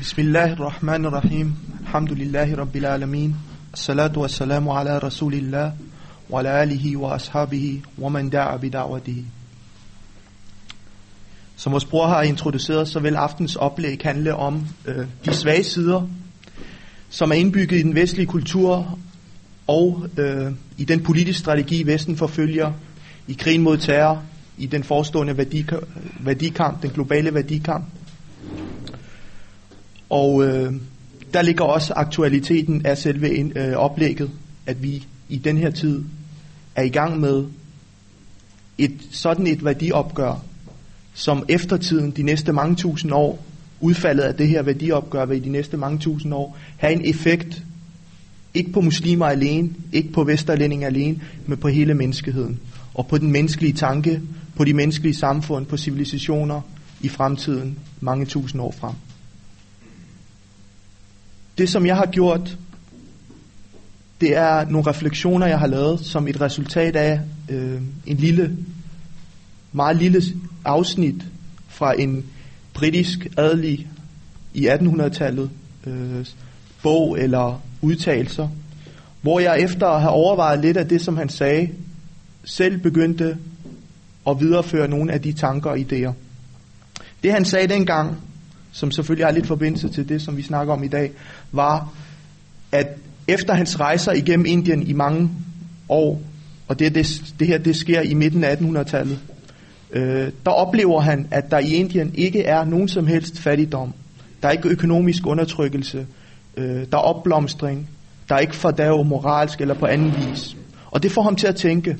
Bismillahirrahmanirrahim. Alhamdulillahi rabbil alamin. Salatu wassalamu ala rasulillah wa ala alihi wa ashabihi wa man da'a bi bida'watihi. Som vores bror har introduceret, så vil aftens oplæg handle om øh, de svage sider, som er indbygget i den vestlige kultur og øh, i den politiske strategi, Vesten forfølger i krigen mod terror, i den forestående værdikamp den globale værdikamp, og øh, der ligger også aktualiteten af selve øh, oplægget, at vi i den her tid er i gang med et sådan et værdiopgør, som eftertiden de næste mange tusind år, udfaldet af det her værdiopgør vil i de næste mange tusind år, have en effekt, ikke på muslimer alene, ikke på vesterlændinge alene, men på hele menneskeheden, og på den menneskelige tanke, på de menneskelige samfund, på civilisationer i fremtiden, mange tusind år frem. Det, som jeg har gjort, det er nogle refleksioner, jeg har lavet som et resultat af øh, en lille, meget lille afsnit fra en britisk adelig i 1800-tallet øh, bog eller udtalelser, hvor jeg efter at have overvejet lidt af det, som han sagde, selv begyndte at videreføre nogle af de tanker og idéer. Det han sagde dengang, som selvfølgelig har lidt forbindelse til det, som vi snakker om i dag, var, at efter hans rejser igennem Indien i mange år, og det, det, det her det sker i midten af 1800-tallet, øh, der oplever han, at der i Indien ikke er nogen som helst fattigdom. Der er ikke økonomisk undertrykkelse. Øh, der er opblomstring. Der er ikke fordav moralsk eller på anden vis. Og det får ham til at tænke.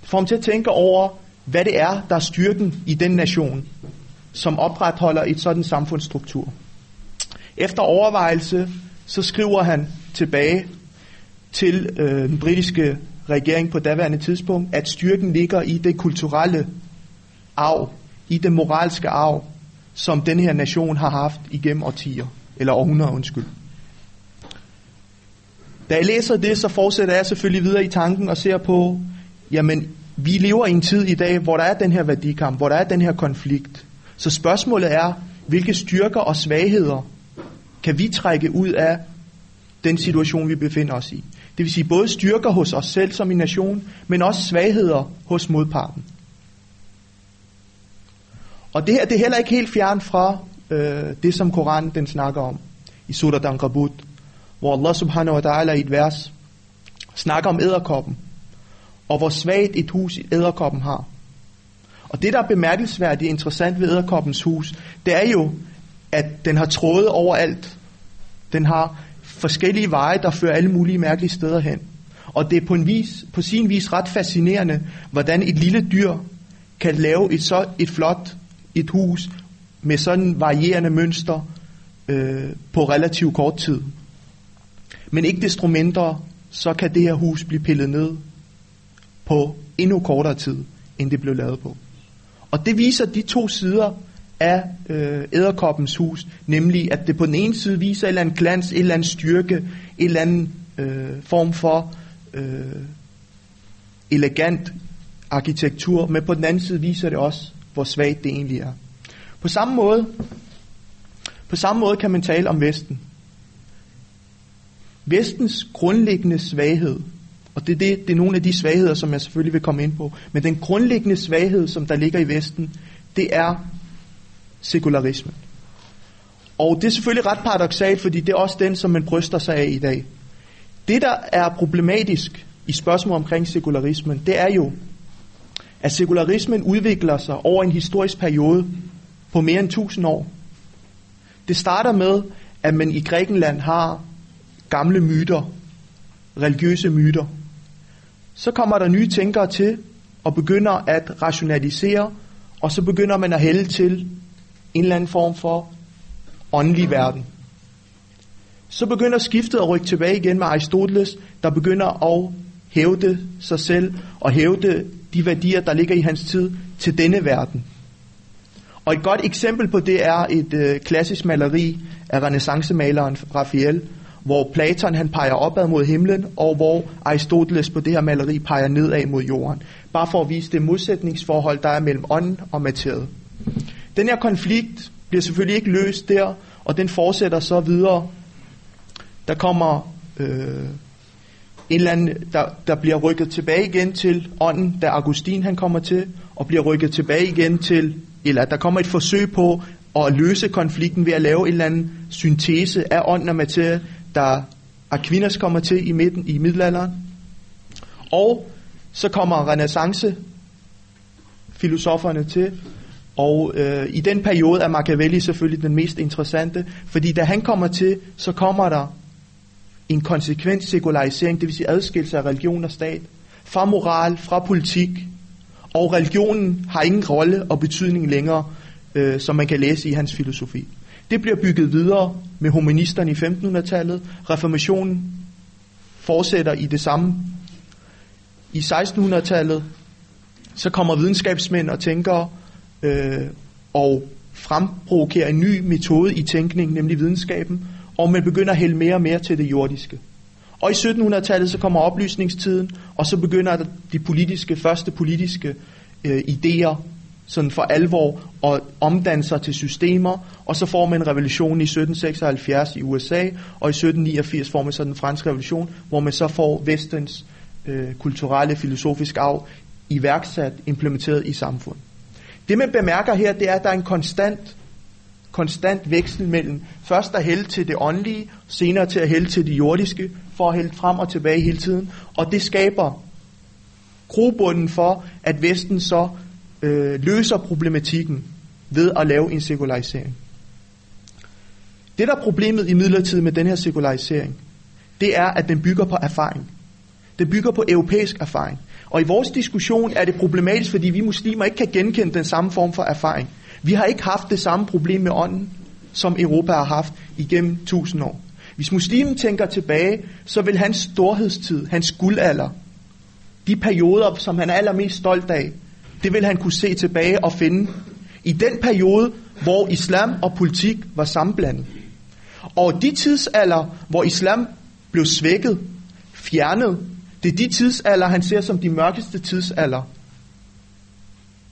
Det får ham til at tænke over, hvad det er, der er styrken i den nation, som opretholder et sådan samfundsstruktur. Efter overvejelse, så skriver han tilbage til øh, den britiske regering på daværende tidspunkt, at styrken ligger i det kulturelle arv, i det moralske arv, som den her nation har haft igennem årtier, eller århundreder, undskyld. Da jeg læser det, så fortsætter jeg selvfølgelig videre i tanken og ser på, jamen, vi lever i en tid i dag, hvor der er den her værdikamp, hvor der er den her konflikt. Så spørgsmålet er, hvilke styrker og svagheder kan vi trække ud af den situation, vi befinder os i. Det vil sige både styrker hos os selv som en nation, men også svagheder hos modparten. Og det her det er heller ikke helt fjern fra øh, det, som Koranen den snakker om i Surah Al-Ankabut, hvor Allah subhanahu wa ta'ala i et vers snakker om æderkoppen, og hvor svagt et hus æderkoppen har. Og det, der er bemærkelsesværdigt interessant ved æderkoppens hus, det er jo, at den har tråde overalt. Den har forskellige veje, der fører alle mulige mærkelige steder hen. Og det er på, en vis, på sin vis ret fascinerende, hvordan et lille dyr kan lave et så et flot et hus med sådan varierende mønster øh, på relativt kort tid. Men ikke desto mindre, så kan det her hus blive pillet ned på endnu kortere tid, end det blev lavet på. Og det viser de to sider af øh, æderkoppens hus, nemlig at det på den ene side viser et eller andet glans, et eller andet styrke, en eller andet øh, form for øh, elegant arkitektur, men på den anden side viser det også, hvor svagt det egentlig er. På samme måde, på samme måde kan man tale om Vesten. Vestens grundlæggende svaghed, og det, det, det er nogle af de svagheder, som jeg selvfølgelig vil komme ind på, men den grundlæggende svaghed, som der ligger i Vesten, det er sekularismen. Og det er selvfølgelig ret paradoxalt, fordi det er også den, som man bryster sig af i dag. Det, der er problematisk i spørgsmål omkring sekularismen, det er jo, at sekularismen udvikler sig over en historisk periode på mere end 1000 år. Det starter med, at man i Grækenland har gamle myter, religiøse myter. Så kommer der nye tænkere til og begynder at rationalisere, og så begynder man at hælde til en eller anden form for åndelig verden. Så begynder skiftet at rykke tilbage igen med Aristoteles, der begynder at hævde sig selv og hævde de værdier, der ligger i hans tid, til denne verden. Og et godt eksempel på det er et øh, klassisk maleri af renaissancemaleren Raphael, hvor Platon han peger opad mod himlen, og hvor Aristoteles på det her maleri peger nedad mod jorden. Bare for at vise det modsætningsforhold, der er mellem ånden og materiet. Den her konflikt bliver selvfølgelig ikke løst der, og den fortsætter så videre. Der kommer øh, en eller anden, der, der bliver rykket tilbage igen til ånden, da Augustin han kommer til, og bliver rykket tilbage igen til, eller der kommer et forsøg på at løse konflikten ved at lave en eller anden syntese af ånden og materie, der Aquinas kommer til i midten i middelalderen. Og så kommer renaissance filosoferne til, og øh, i den periode er Machiavelli selvfølgelig den mest interessante, fordi da han kommer til, så kommer der en konsekvent sekularisering, det vil sige adskillelse af religion og stat, fra moral, fra politik, og religionen har ingen rolle og betydning længere, øh, som man kan læse i hans filosofi. Det bliver bygget videre med humanisterne i 1500-tallet. Reformationen fortsætter i det samme. I 1600-tallet så kommer videnskabsmænd og tænkere øh, og fremprovokerer en ny metode i tænkning, nemlig videnskaben, og man begynder at hælde mere og mere til det jordiske. Og i 1700-tallet så kommer oplysningstiden, og så begynder de politiske, første politiske øh, idéer sådan for alvor og omdanne sig til systemer, og så får man en revolution i 1776 i USA, og i 1789 får man så den franske revolution, hvor man så får vestens øh, kulturelle, filosofiske arv iværksat, implementeret i samfundet. Det man bemærker her, det er, at der er en konstant, konstant veksel mellem først at hælde til det åndelige, senere til at hælde til det jordiske, for at hælde frem og tilbage hele tiden. Og det skaber grobunden for, at Vesten så øh, løser problematikken ved at lave en sekularisering. Det, der er problemet i midlertid med den her sekularisering, det er, at den bygger på erfaring. Den bygger på europæisk erfaring. Og i vores diskussion er det problematisk, fordi vi muslimer ikke kan genkende den samme form for erfaring. Vi har ikke haft det samme problem med ånden, som Europa har haft igennem tusind år. Hvis muslimen tænker tilbage, så vil hans storhedstid, hans guldalder, de perioder, som han er allermest stolt af, det vil han kunne se tilbage og finde i den periode, hvor islam og politik var sammenblandet. Og de tidsalder, hvor islam blev svækket, fjernet, det er de tidsalder, han ser som de mørkeste tidsalder.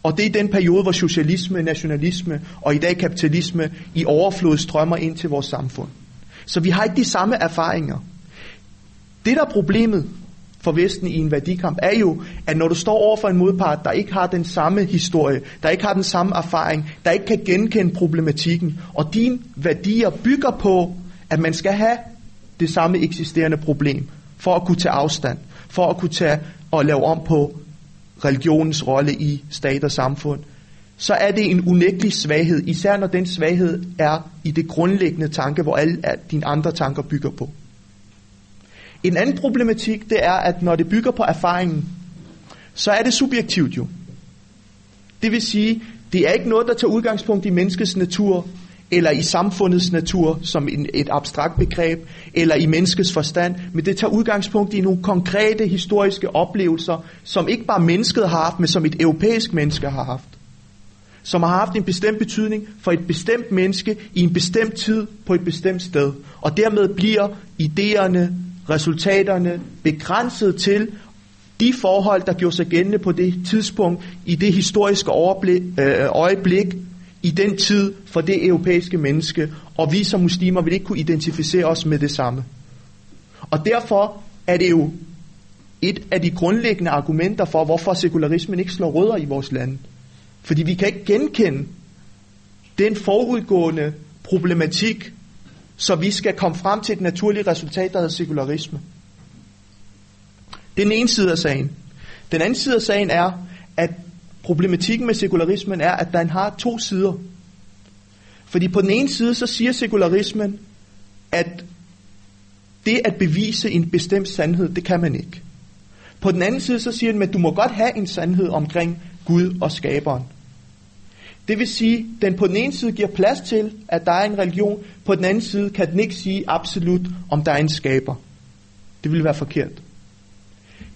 Og det er den periode, hvor socialisme, nationalisme og i dag kapitalisme i overflod strømmer ind til vores samfund. Så vi har ikke de samme erfaringer. Det, der er problemet for Vesten i en værdikamp, er jo, at når du står over for en modpart, der ikke har den samme historie, der ikke har den samme erfaring, der ikke kan genkende problematikken, og dine værdier bygger på, at man skal have det samme eksisterende problem, for at kunne tage afstand, for at kunne tage og lave om på religionens rolle i stat og samfund, så er det en unægtelig svaghed, især når den svaghed er i det grundlæggende tanke, hvor alle dine andre tanker bygger på. En anden problematik, det er, at når det bygger på erfaringen, så er det subjektivt jo. Det vil sige, det er ikke noget, der tager udgangspunkt i menneskets natur, eller i samfundets natur som en, et abstrakt begreb, eller i menneskets forstand, men det tager udgangspunkt i nogle konkrete historiske oplevelser, som ikke bare mennesket har haft, men som et europæisk menneske har haft. Som har haft en bestemt betydning for et bestemt menneske i en bestemt tid på et bestemt sted. Og dermed bliver idéerne, resultaterne begrænset til de forhold, der gjorde sig gældende på det tidspunkt, i det historiske overblik, øh, øjeblik, i den tid for det europæiske menneske, og vi som muslimer vil ikke kunne identificere os med det samme. Og derfor er det jo et af de grundlæggende argumenter for, hvorfor sekularismen ikke slår rødder i vores land. Fordi vi kan ikke genkende den forudgående problematik, så vi skal komme frem til et naturligt resultat, der hedder sekularisme. Det er den ene side af sagen. Den anden side af sagen er, at problematikken med sekularismen er, at den har to sider. Fordi på den ene side, så siger sekularismen, at det at bevise en bestemt sandhed, det kan man ikke. På den anden side, så siger den, at du må godt have en sandhed omkring Gud og skaberen. Det vil sige, den på den ene side giver plads til, at der er en religion, på den anden side kan den ikke sige absolut, om der er en skaber. Det vil være forkert.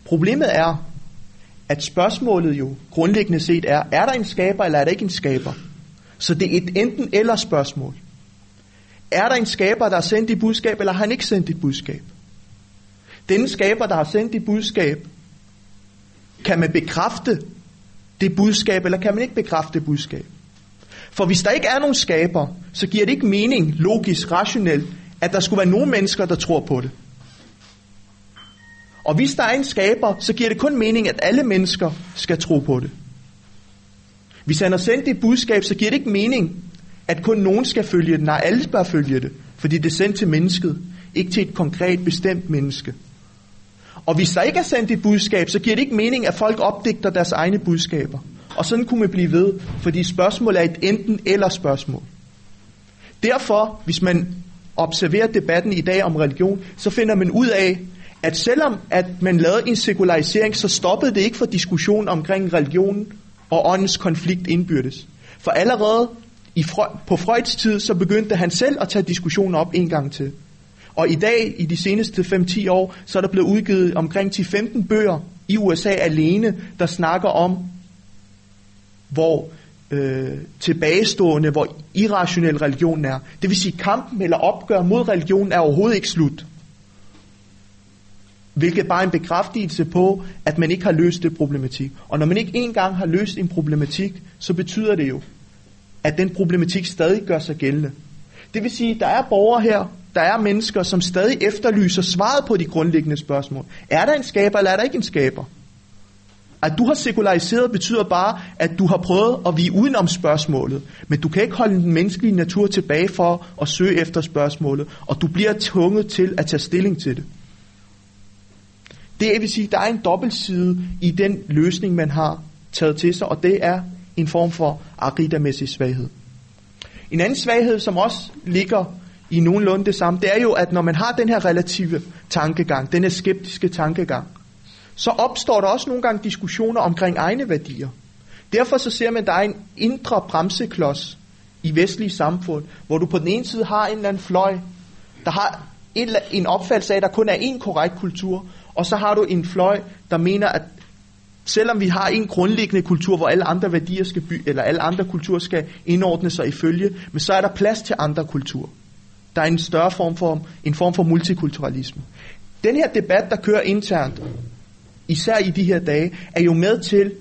Problemet er, at spørgsmålet jo grundlæggende set er, er der en skaber, eller er der ikke en skaber? Så det er et enten eller spørgsmål. Er der en skaber, der har sendt dit budskab, eller har han ikke sendt dit budskab? Denne skaber, der har sendt dit budskab, kan man bekræfte det budskab, eller kan man ikke bekræfte det budskab? For hvis der ikke er nogen skaber, så giver det ikke mening, logisk, rationelt, at der skulle være nogen mennesker, der tror på det. Og hvis der er en skaber, så giver det kun mening, at alle mennesker skal tro på det. Hvis han har sendt et budskab, så giver det ikke mening, at kun nogen skal følge det. Nej, alle bør følge det, fordi det er sendt til mennesket, ikke til et konkret bestemt menneske. Og hvis der ikke er sendt et budskab, så giver det ikke mening, at folk opdigter deres egne budskaber. Og sådan kunne man blive ved, fordi spørgsmålet er et enten eller spørgsmål. Derfor, hvis man observerer debatten i dag om religion, så finder man ud af, at selvom at man lavede en sekularisering, så stoppede det ikke for diskussion omkring religion og åndens konflikt indbyrdes. For allerede i, på Freuds tid, så begyndte han selv at tage diskussionen op en gang til. Og i dag, i de seneste 5-10 år, så er der blevet udgivet omkring 10-15 bøger i USA alene, der snakker om, hvor øh, tilbagestående, hvor irrationel religion er. Det vil sige, kampen eller opgør mod religion er overhovedet ikke slut. Hvilket bare er en bekræftelse på, at man ikke har løst det problematik. Og når man ikke engang har løst en problematik, så betyder det jo, at den problematik stadig gør sig gældende. Det vil sige, at der er borgere her, der er mennesker, som stadig efterlyser svaret på de grundlæggende spørgsmål. Er der en skaber, eller er der ikke en skaber? At du har sekulariseret betyder bare, at du har prøvet at vige udenom spørgsmålet. Men du kan ikke holde den menneskelige natur tilbage for at søge efter spørgsmålet, og du bliver tvunget til at tage stilling til det. Det vil sige, at der er en dobbeltside i den løsning, man har taget til sig, og det er en form for aridamæssig svaghed. En anden svaghed, som også ligger i nogenlunde det samme, det er jo, at når man har den her relative tankegang, den her skeptiske tankegang, så opstår der også nogle gange diskussioner omkring egne værdier. Derfor så ser man, at der er en indre bremseklods i vestlige samfund, hvor du på den ene side har en eller anden fløj, der har en opfattelse af, at der kun er én korrekt kultur, og så har du en fløj, der mener, at selvom vi har en grundlæggende kultur, hvor alle andre værdier skal by, eller alle andre kulturer skal indordne sig ifølge, men så er der plads til andre kulturer. Der er en større form for, en form for multikulturalisme. Den her debat, der kører internt, især i de her dage, er jo med til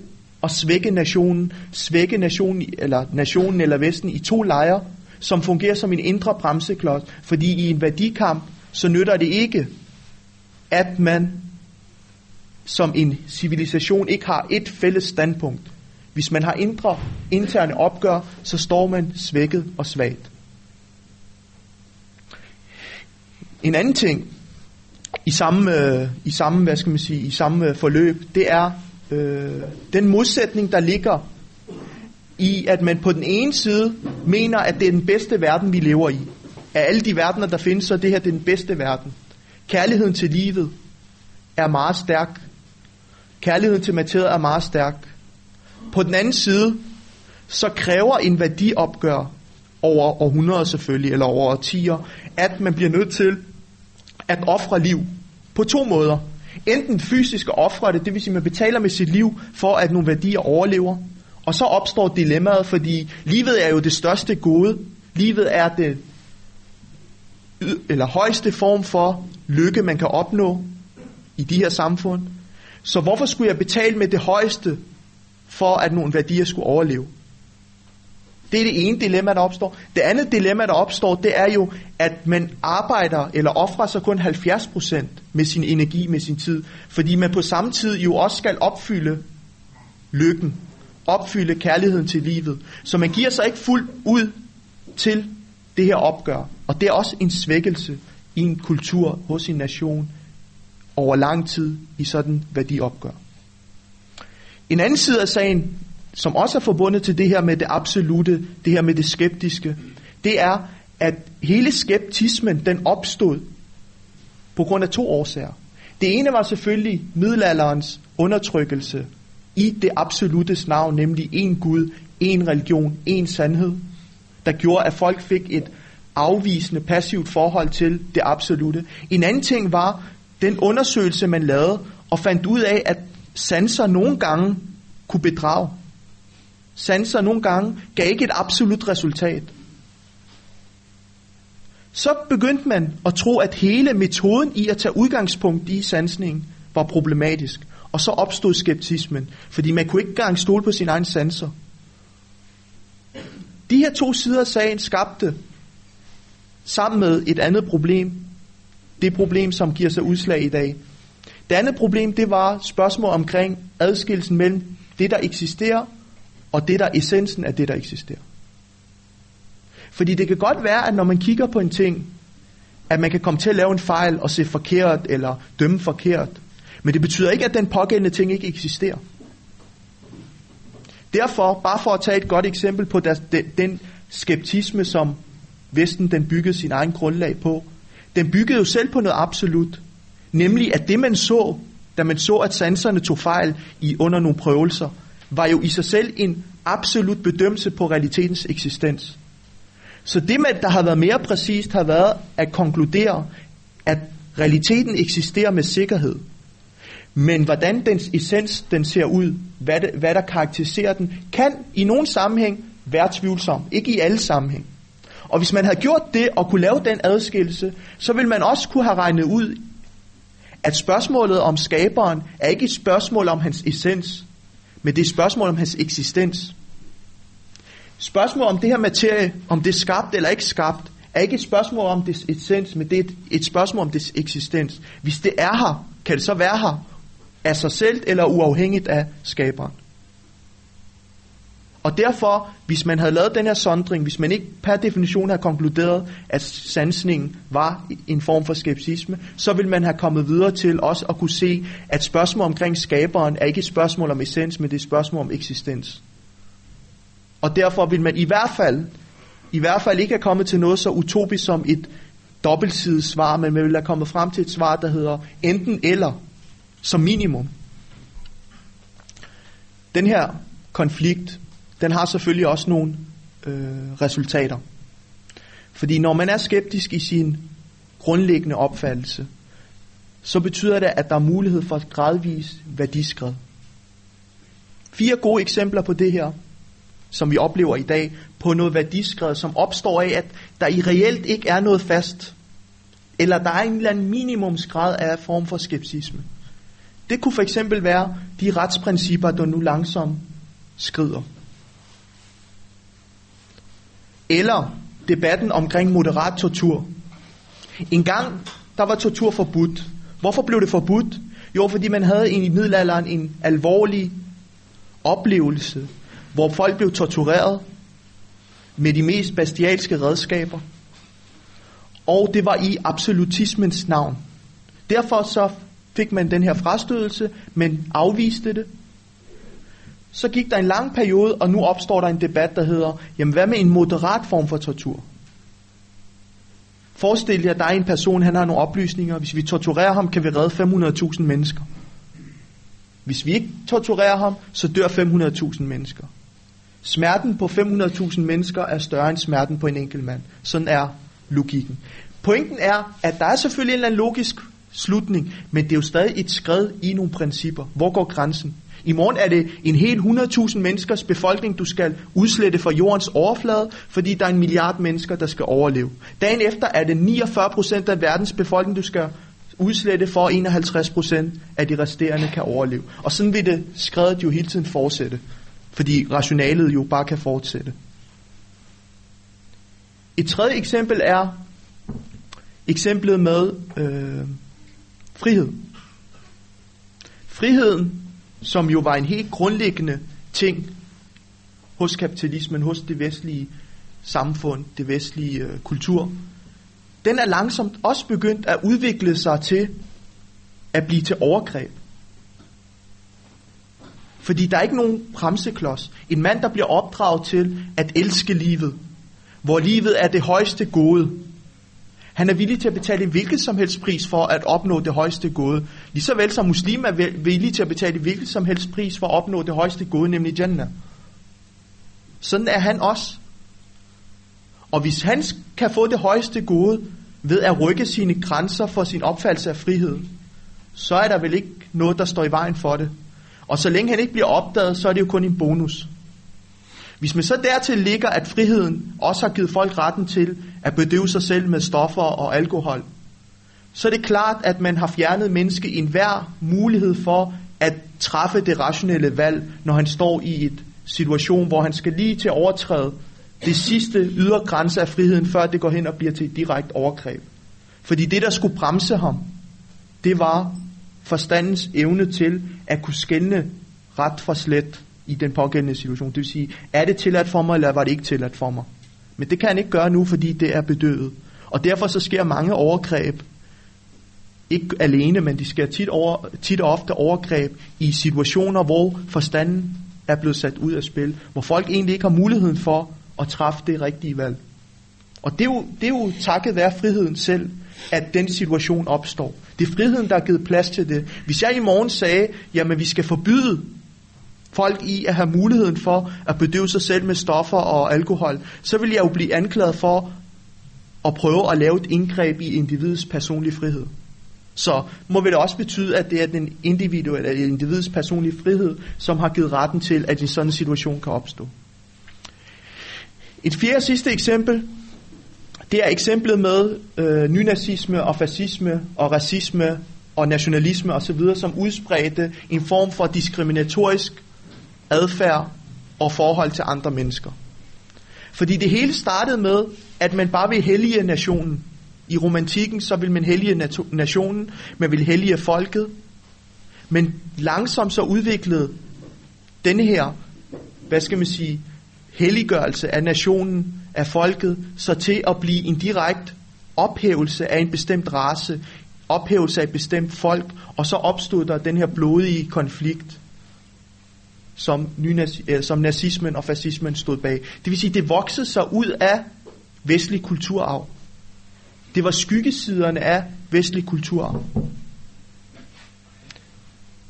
at svække nationen, svække nationen, eller nationen eller Vesten i to lejre, som fungerer som en indre bremseklods, fordi i en værdikamp, så nytter det ikke, at man som en civilisation ikke har et fælles standpunkt. Hvis man har indre interne opgør, så står man svækket og svagt. En anden ting i samme, øh, i samme, hvad skal man sige, i samme øh, forløb, det er øh, den modsætning, der ligger i, at man på den ene side mener, at det er den bedste verden, vi lever i. Af alle de verdener, der findes, så er det her det er den bedste verden. Kærligheden til livet er meget stærk. Kærligheden til materiet er meget stærk. På den anden side, så kræver en værdiopgør over århundreder selvfølgelig, eller over årtier, at man bliver nødt til at ofre liv på to måder. Enten fysisk at ofre det, det vil sige, at man betaler med sit liv for, at nogle værdier overlever. Og så opstår dilemmaet, fordi livet er jo det største gode. Livet er det eller højeste form for lykke, man kan opnå i de her samfund. Så hvorfor skulle jeg betale med det højeste, for at nogle værdier skulle overleve? Det er det ene dilemma, der opstår. Det andet dilemma, der opstår, det er jo, at man arbejder eller offrer sig kun 70% med sin energi, med sin tid. Fordi man på samme tid jo også skal opfylde lykken, opfylde kærligheden til livet. Så man giver sig ikke fuldt ud til det her opgør. Og det er også en svækkelse i en kultur hos en nation over lang tid i sådan værdiopgør. En anden side af sagen, som også er forbundet til det her med det absolute, det her med det skeptiske, det er, at hele skeptismen, den opstod på grund af to årsager. Det ene var selvfølgelig middelalderens undertrykkelse i det absolutes navn, nemlig en Gud, en religion, en sandhed, der gjorde, at folk fik et afvisende, passivt forhold til det absolute. En anden ting var den undersøgelse, man lavede, og fandt ud af, at sanser nogle gange kunne bedrage. Sanser nogle gange gav ikke et absolut resultat. Så begyndte man at tro, at hele metoden i at tage udgangspunkt i sansningen var problematisk. Og så opstod skeptismen, fordi man kunne ikke engang stole på sin egen sanser. De her to sider af sagen skabte sammen med et andet problem, det problem, som giver sig udslag i dag. Det andet problem, det var spørgsmål omkring adskillelsen mellem det, der eksisterer, og det, der er essensen af det, der eksisterer. Fordi det kan godt være, at når man kigger på en ting, at man kan komme til at lave en fejl og se forkert eller dømme forkert. Men det betyder ikke, at den pågældende ting ikke eksisterer. Derfor, bare for at tage et godt eksempel på den skeptisme, som Vesten den byggede sin egen grundlag på, den byggede jo selv på noget absolut. Nemlig at det man så, da man så, at sanserne tog fejl i under nogle prøvelser, var jo i sig selv en absolut bedømmelse på realitetens eksistens. Så det, med, der har været mere præcist, har været at konkludere, at realiteten eksisterer med sikkerhed. Men hvordan dens essens den ser ud, hvad, det, hvad der karakteriserer den, kan i nogen sammenhæng være tvivlsom. Ikke i alle sammenhæng. Og hvis man havde gjort det og kunne lave den adskillelse, så ville man også kunne have regnet ud, at spørgsmålet om skaberen er ikke et spørgsmål om hans essens, men det er spørgsmål om hans eksistens. Spørgsmålet om det her materie, om det er skabt eller ikke skabt, er ikke et spørgsmål om dets essens, men det er et, et spørgsmål om dets eksistens. Hvis det er her, kan det så være her af sig selv eller uafhængigt af skaberen. Og derfor, hvis man havde lavet den her sondring, hvis man ikke per definition havde konkluderet, at sansningen var en form for skepsisme, så ville man have kommet videre til også at kunne se, at spørgsmål omkring skaberen er ikke et spørgsmål om essens, men det er et spørgsmål om eksistens. Og derfor vil man i hvert fald, i hvert fald ikke have kommet til noget så utopisk som et dobbeltsidigt svar, men man vil have kommet frem til et svar, der hedder enten eller, som minimum. Den her konflikt, den har selvfølgelig også nogle øh, resultater. Fordi når man er skeptisk i sin grundlæggende opfattelse, så betyder det, at der er mulighed for et gradvis værdiskred. Fire gode eksempler på det her som vi oplever i dag, på noget værdiskred, som opstår af, at der i reelt ikke er noget fast, eller der er en eller anden minimumsgrad af form for skepsisme. Det kunne for eksempel være de retsprincipper, der nu langsomt skrider. Eller debatten omkring moderat tortur. En gang, der var tortur forbudt. Hvorfor blev det forbudt? Jo, fordi man havde i middelalderen en alvorlig oplevelse hvor folk blev tortureret med de mest bestialske redskaber. Og det var i absolutismens navn. Derfor så fik man den her frastødelse, men afviste det. Så gik der en lang periode, og nu opstår der en debat, der hedder, jamen hvad med en moderat form for tortur? Forestil jer, at der er en person, han har nogle oplysninger. Hvis vi torturerer ham, kan vi redde 500.000 mennesker. Hvis vi ikke torturerer ham, så dør 500.000 mennesker. Smerten på 500.000 mennesker er større end smerten på en enkelt mand. Sådan er logikken. Pointen er, at der er selvfølgelig en eller anden logisk slutning, men det er jo stadig et skred i nogle principper. Hvor går grænsen? I morgen er det en hel 100.000 menneskers befolkning, du skal udslette fra jordens overflade, fordi der er en milliard mennesker, der skal overleve. Dagen efter er det 49% af verdens befolkning, du skal udslette for 51% af de resterende kan overleve. Og sådan vil det skrevet jo hele tiden fortsætte fordi rationalet jo bare kan fortsætte. Et tredje eksempel er eksemplet med øh, frihed. Friheden, som jo var en helt grundlæggende ting hos kapitalismen, hos det vestlige samfund, det vestlige øh, kultur, den er langsomt også begyndt at udvikle sig til at blive til overgreb. Fordi der er ikke nogen bremseklods. En mand, der bliver opdraget til at elske livet, hvor livet er det højeste gode. Han er villig til at betale en hvilket som helst pris for at opnå det højeste gode. Ligeså vel som muslimer er villige til at betale en hvilket som helst pris for at opnå det højeste gode, nemlig Jannah. Sådan er han også. Og hvis han kan få det højeste gode ved at rykke sine grænser for sin opfattelse af frihed, så er der vel ikke noget, der står i vejen for det. Og så længe han ikke bliver opdaget, så er det jo kun en bonus. Hvis man så dertil ligger, at friheden også har givet folk retten til at bedøve sig selv med stoffer og alkohol, så er det klart, at man har fjernet menneske i enhver mulighed for at træffe det rationelle valg, når han står i et situation, hvor han skal lige til at overtræde det sidste ydre grænse af friheden, før det går hen og bliver til et direkte overgreb. Fordi det, der skulle bremse ham, det var forstandens evne til at kunne skælne ret fra slet i den pågældende situation. Det vil sige, er det tilladt for mig, eller var det ikke tilladt for mig? Men det kan han ikke gøre nu, fordi det er bedøvet. Og derfor så sker mange overgreb, ikke alene, men de sker tit, over, tit og ofte overgreb i situationer, hvor forstanden er blevet sat ud af spil, hvor folk egentlig ikke har muligheden for at træffe det rigtige valg. Og det er jo, det er jo takket være friheden selv, at den situation opstår. Det er friheden, der har givet plads til det. Hvis jeg i morgen sagde, jamen vi skal forbyde folk i at have muligheden for at bedøve sig selv med stoffer og alkohol, så vil jeg jo blive anklaget for at prøve at lave et indgreb i individets personlige frihed. Så må det også betyde, at det er den individuelle, eller individets personlige frihed, som har givet retten til, at en sådan situation kan opstå. Et fjerde sidste eksempel, det er eksemplet med øh, nynazisme og fascisme og racisme og nationalisme osv., som udspredte en form for diskriminatorisk adfærd og forhold til andre mennesker. Fordi det hele startede med, at man bare vil hellige nationen. I romantikken så vil man hellige nationen, man vil hellige folket. Men langsomt så udviklede denne her, hvad skal man sige, helliggørelse af nationen, af folket, så til at blive en direkte ophævelse af en bestemt race, ophævelse af et bestemt folk, og så opstod der den her blodige konflikt, som, nynazi, øh, som nazismen og fascismen stod bag. Det vil sige, det voksede sig ud af vestlig kulturarv. Det var skyggesiderne af vestlig kulturarv.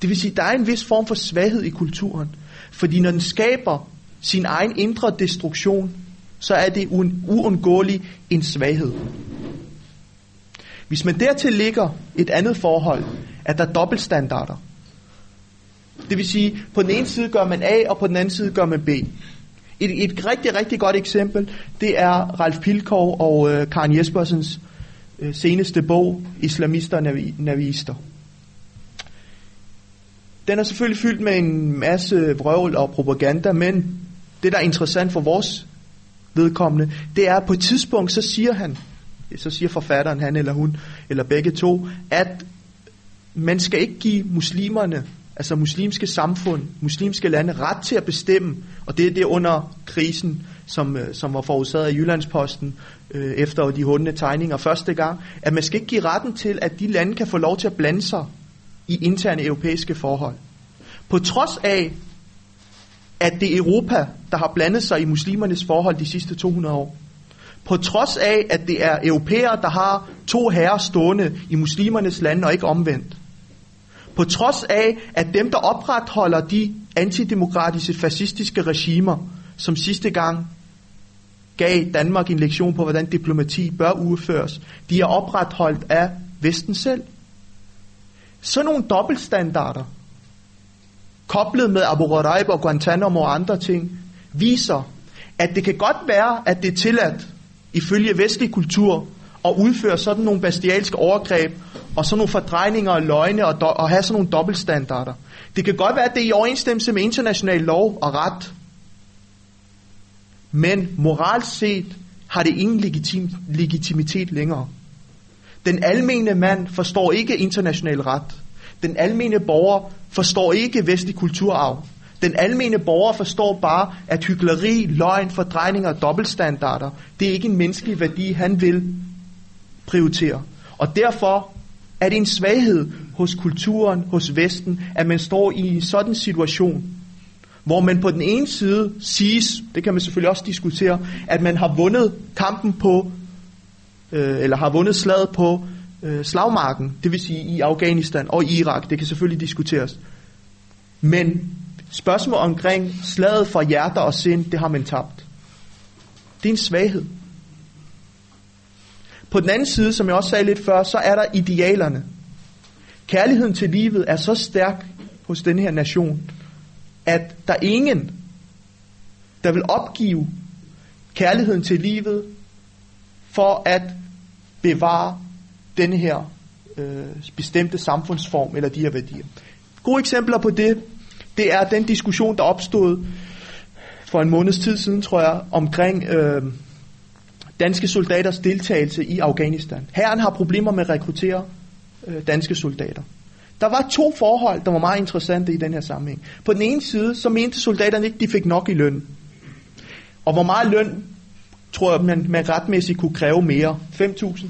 Det vil sige, der er en vis form for svaghed i kulturen. Fordi når den skaber sin egen indre destruktion, så er det uundgåeligt en svaghed. Hvis man dertil ligger et andet forhold, at der er dobbeltstandarder. Det vil sige, på den ene side gør man A, og på den anden side gør man B. Et, et rigtig, rigtig godt eksempel, det er Ralf Pilkov og øh, Karen Jespersens øh, seneste bog, Islamister og navi, Navister. Den er selvfølgelig fyldt med en masse vrøvl og propaganda, men det, der er interessant for vores vedkommende, det er, at på et tidspunkt, så siger han, så siger forfatteren, han eller hun, eller begge to, at man skal ikke give muslimerne, altså muslimske samfund, muslimske lande, ret til at bestemme, og det er det under krisen, som, øh, som var forårsaget af Jyllandsposten øh, efter de hundne tegninger første gang, at man skal ikke give retten til, at de lande kan få lov til at blande sig i interne europæiske forhold. På trods af, at det er Europa, der har blandet sig i muslimernes forhold de sidste 200 år. På trods af, at det er europæere, der har to herrer stående i muslimernes lande og ikke omvendt. På trods af, at dem, der opretholder de antidemokratiske, fascistiske regimer, som sidste gang gav Danmark en lektion på, hvordan diplomati bør udføres, de er opretholdt af Vesten selv. Så nogle dobbeltstandarder, koblet med Abu Ghraib og Guantanamo og andre ting, viser, at det kan godt være, at det er tilladt, ifølge vestlig kultur, at udføre sådan nogle bestialske overgreb, og sådan nogle fordrejninger og løgne, og, do- og have sådan nogle dobbeltstandarder. Det kan godt være, at det er i overensstemmelse med international lov og ret. Men moralt set har det ingen legitim- legitimitet længere. Den almene mand forstår ikke international ret. Den almene borger forstår ikke vestlig kulturarv. Den almene borger forstår bare, at hyggeleri, løgn, fordrejninger og dobbeltstandarder, det er ikke en menneskelig værdi, han vil prioritere. Og derfor er det en svaghed hos kulturen, hos Vesten, at man står i en sådan situation, hvor man på den ene side siges, det kan man selvfølgelig også diskutere, at man har vundet kampen på, øh, eller har vundet slaget på øh, slagmarken, det vil sige i Afghanistan og Irak, det kan selvfølgelig diskuteres. Men spørgsmål omkring slaget for hjerter og sind, det har man tabt. Det er en svaghed. På den anden side, som jeg også sagde lidt før, så er der idealerne. Kærligheden til livet er så stærk hos den her nation, at der er ingen, der vil opgive kærligheden til livet for at bevare den her øh, bestemte samfundsform eller de her værdier. Gode eksempler på det, det er den diskussion, der opstod for en måneds tid siden, tror jeg, omkring øh, danske soldaters deltagelse i Afghanistan. Herren har problemer med at rekruttere øh, danske soldater. Der var to forhold, der var meget interessante i den her sammenhæng. På den ene side, så mente soldaterne ikke, de fik nok i løn. Og hvor meget løn, tror jeg, man, man retmæssigt kunne kræve mere. 5.000,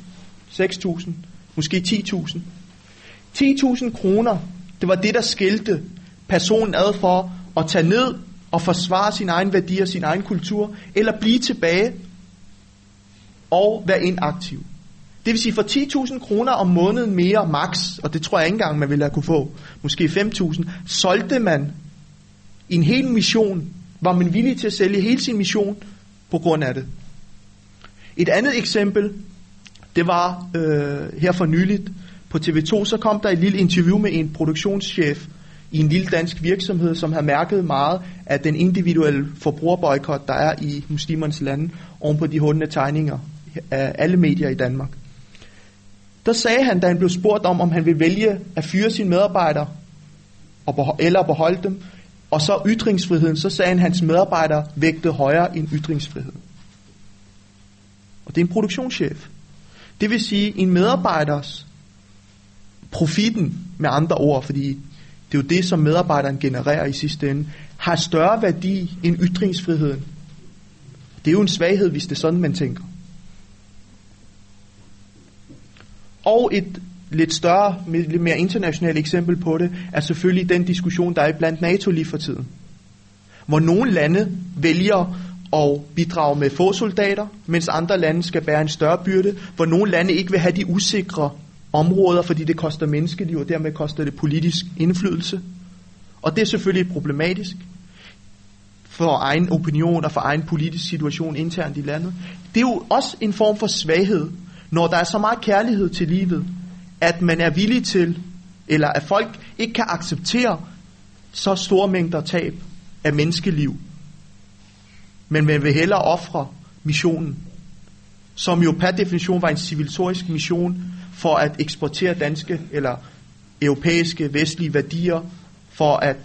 6.000, måske 10.000. 10.000 kroner, det var det, der skilte personen ad for at tage ned og forsvare sin egen værdi og sin egen kultur, eller blive tilbage og være inaktiv. Det vil sige, for 10.000 kroner om måneden mere max, og det tror jeg ikke engang, man ville have kunne få, måske 5.000, solgte man en hel mission, var man villig til at sælge hele sin mission på grund af det. Et andet eksempel, det var øh, her for nyligt på TV2, så kom der et lille interview med en produktionschef i en lille dansk virksomhed, som har mærket meget af den individuelle forbrugerboykot, der er i muslimernes lande, oven på de hundne tegninger af alle medier i Danmark. Der sagde han, da han blev spurgt om, om han ville vælge at fyre sine medarbejdere eller beholde dem, og så ytringsfriheden, så sagde han, at hans medarbejdere vægte højere end ytringsfrihed. Og det er en produktionschef. Det vil sige, en medarbejders profitten, med andre ord, fordi det er jo det, som medarbejderen genererer i sidste ende, har større værdi end ytringsfriheden. Det er jo en svaghed, hvis det er sådan, man tænker. Og et lidt større, lidt mere internationalt eksempel på det, er selvfølgelig den diskussion, der er blandt NATO lige for tiden. Hvor nogle lande vælger at bidrage med få soldater, mens andre lande skal bære en større byrde, hvor nogle lande ikke vil have de usikre områder, fordi det koster menneskeliv, og dermed koster det politisk indflydelse. Og det er selvfølgelig problematisk for egen opinion og for egen politisk situation internt i landet. Det er jo også en form for svaghed, når der er så meget kærlighed til livet, at man er villig til, eller at folk ikke kan acceptere så store mængder tab af menneskeliv, men man vil hellere ofre missionen, som jo per definition var en civilisatorisk mission for at eksportere danske eller europæiske vestlige værdier, for at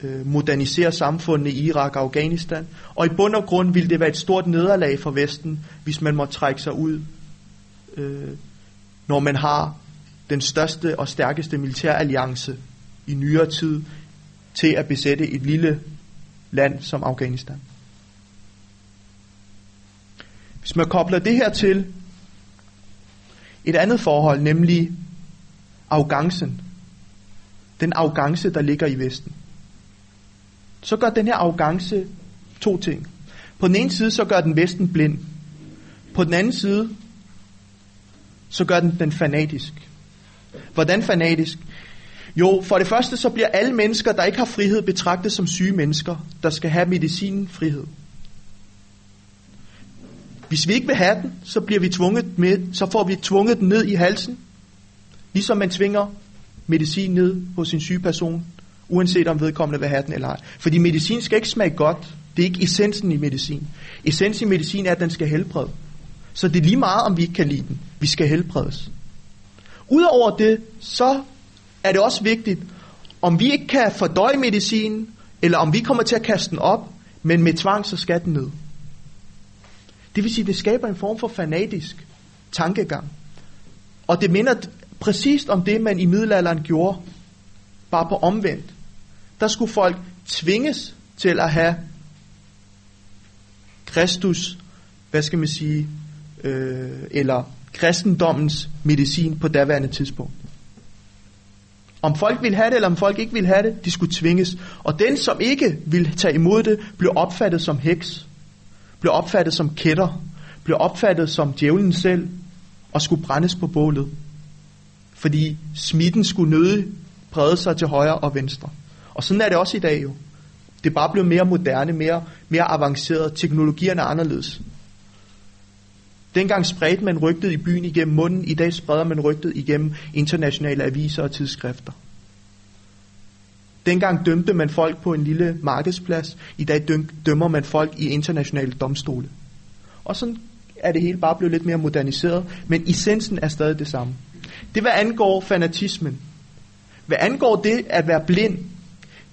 øh, modernisere samfundet i Irak og Afghanistan. Og i bund og grund ville det være et stort nederlag for Vesten, hvis man må trække sig ud øh, når man har den største og stærkeste militæralliance i nyere tid til at besætte et lille land som Afghanistan. Hvis man kobler det her til et andet forhold, nemlig arrogancen, den arrogance, der ligger i Vesten, så gør den her arrogance to ting. På den ene side, så gør den Vesten blind. På den anden side, så gør den den fanatisk. Hvordan fanatisk? Jo, for det første så bliver alle mennesker, der ikke har frihed, betragtet som syge mennesker, der skal have medicinfrihed. Hvis vi ikke vil have den, så bliver vi tvunget med, så får vi tvunget den ned i halsen, ligesom man tvinger medicin ned på sin syge person, uanset om vedkommende vil have den eller ej. Fordi medicin skal ikke smage godt. Det er ikke essensen i medicin. Essensen i medicin er, at den skal helbrede. Så det er lige meget, om vi ikke kan lide den. Vi skal helbredes. Udover det, så er det også vigtigt, om vi ikke kan fordøje medicinen, eller om vi kommer til at kaste den op, men med tvang, så skal den ned. Det vil sige, det skaber en form for fanatisk tankegang. Og det minder præcist om det, man i middelalderen gjorde, bare på omvendt. Der skulle folk tvinges til at have Kristus, hvad skal man sige, øh, eller kristendommens medicin på daværende tidspunkt. Om folk ville have det, eller om folk ikke ville have det, de skulle tvinges. Og den, som ikke ville tage imod det, blev opfattet som heks, blev opfattet som kætter, blev opfattet som djævlen selv, og skulle brændes på bålet. Fordi smitten skulle nøde brede sig til højre og venstre. Og sådan er det også i dag jo. Det er bare blevet mere moderne, mere, mere avanceret. Teknologierne er anderledes. Dengang spredte man rygtet i byen igennem munden, i dag spreder man rygtet igennem internationale aviser og tidsskrifter. Dengang dømte man folk på en lille markedsplads, i dag dømmer man folk i internationale domstole. Og sådan er det hele bare blevet lidt mere moderniseret, men essensen er stadig det samme. Det hvad angår fanatismen, hvad angår det at være blind,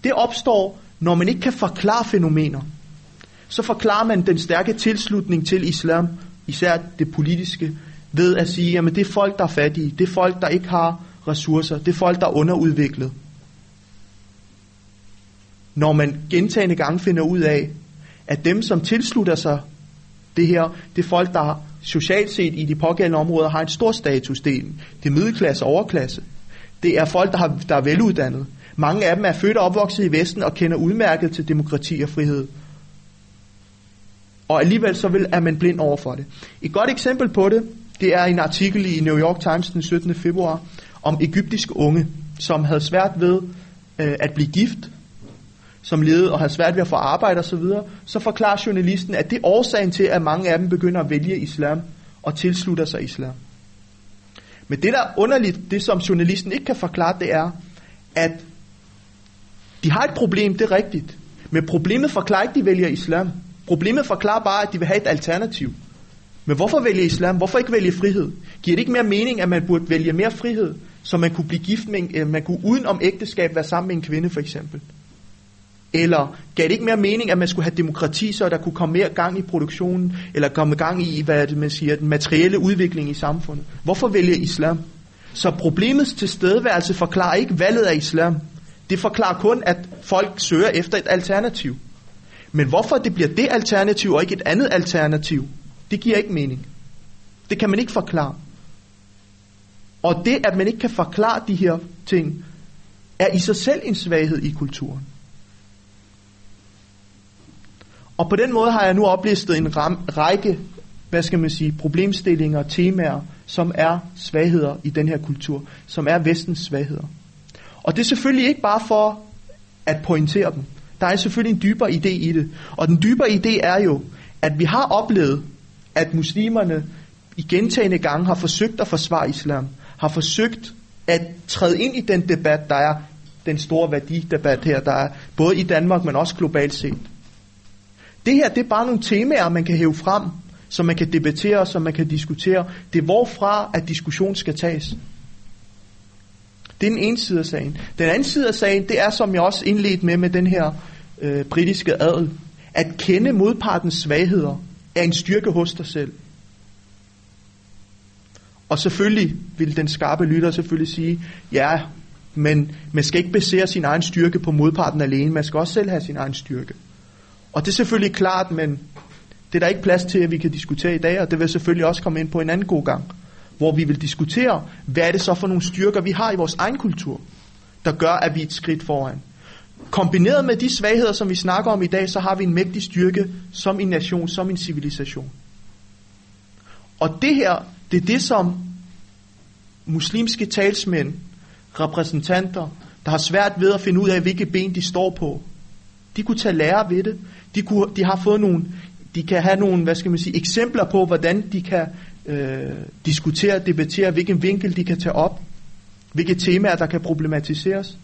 det opstår, når man ikke kan forklare fænomener. så forklarer man den stærke tilslutning til islam, især det politiske, ved at sige, at det er folk, der er fattige, det er folk, der ikke har ressourcer, det er folk, der er underudviklet. Når man gentagende gange finder ud af, at dem, som tilslutter sig det her, det er folk, der socialt set i de pågældende områder har en stor status. Det er, det er middelklasse og overklasse. Det er folk, der, har, der er veluddannede. Mange af dem er født og opvokset i Vesten og kender udmærket til demokrati og frihed. Og alligevel så vil, er man blind over for det. Et godt eksempel på det, det er en artikel i New York Times den 17. februar om egyptiske unge, som havde svært ved øh, at blive gift, som levede og havde svært ved at få arbejde osv., så, videre, så forklarer journalisten, at det er årsagen til, at mange af dem begynder at vælge islam og tilslutter sig islam. Men det, der er underligt, det som journalisten ikke kan forklare, det er, at de har et problem, det er rigtigt. Men problemet forklarer ikke, at de vælger islam. Problemet forklarer bare, at de vil have et alternativ. Men hvorfor vælge islam? Hvorfor ikke vælge frihed? Giver det ikke mere mening, at man burde vælge mere frihed, så man kunne blive gift med en, øh, man kunne uden om ægteskab være sammen med en kvinde for eksempel? Eller gav det ikke mere mening, at man skulle have demokrati, så der kunne komme mere gang i produktionen, eller komme gang i, hvad det, man siger, den materielle udvikling i samfundet? Hvorfor vælge islam? Så problemets tilstedeværelse forklarer ikke valget af islam. Det forklarer kun, at folk søger efter et alternativ. Men hvorfor det bliver det alternativ og ikke et andet alternativ, det giver ikke mening. Det kan man ikke forklare. Og det, at man ikke kan forklare de her ting, er i sig selv en svaghed i kulturen. Og på den måde har jeg nu oplistet en ram, række, hvad skal man sige, problemstillinger, temaer, som er svagheder i den her kultur, som er vestens svagheder. Og det er selvfølgelig ikke bare for at pointere dem. Der er selvfølgelig en dybere idé i det. Og den dybere idé er jo, at vi har oplevet, at muslimerne i gentagende gange har forsøgt at forsvare islam, har forsøgt at træde ind i den debat, der er den store værdidebat her, der er både i Danmark, men også globalt set. Det her, det er bare nogle temaer, man kan hæve frem, som man kan debattere, som man kan diskutere. Det er hvorfra, at diskussion skal tages. Det er den ene side af sagen. Den anden side af sagen, det er, som jeg også indledte med med den her øh, britiske adel, at kende modpartens svagheder er en styrke hos dig selv. Og selvfølgelig vil den skarpe lytter selvfølgelig sige, ja, men man skal ikke basere sin egen styrke på modparten alene, man skal også selv have sin egen styrke. Og det er selvfølgelig klart, men det er der ikke plads til, at vi kan diskutere i dag, og det vil selvfølgelig også komme ind på en anden god gang, hvor vi vil diskutere, hvad er det så for nogle styrker, vi har i vores egen kultur, der gør, at vi er et skridt foran. Kombineret med de svagheder, som vi snakker om i dag, så har vi en mægtig styrke som en nation, som en civilisation. Og det her, det er det, som muslimske talsmænd, repræsentanter, der har svært ved at finde ud af, hvilke ben de står på, de kunne tage lære ved det. De, kunne, de har fået nogle, de kan have nogle, hvad skal man sige, eksempler på, hvordan de kan øh, diskutere, debattere, hvilken vinkel de kan tage op, hvilke temaer, der kan problematiseres.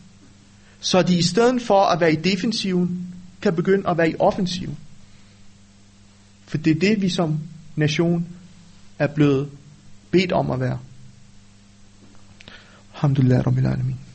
Så de i stedet for at være i defensiven, kan begynde at være i offensiven. For det er det, vi som nation er blevet bedt om at være. Alhamdulillah, Rabbil Alamin.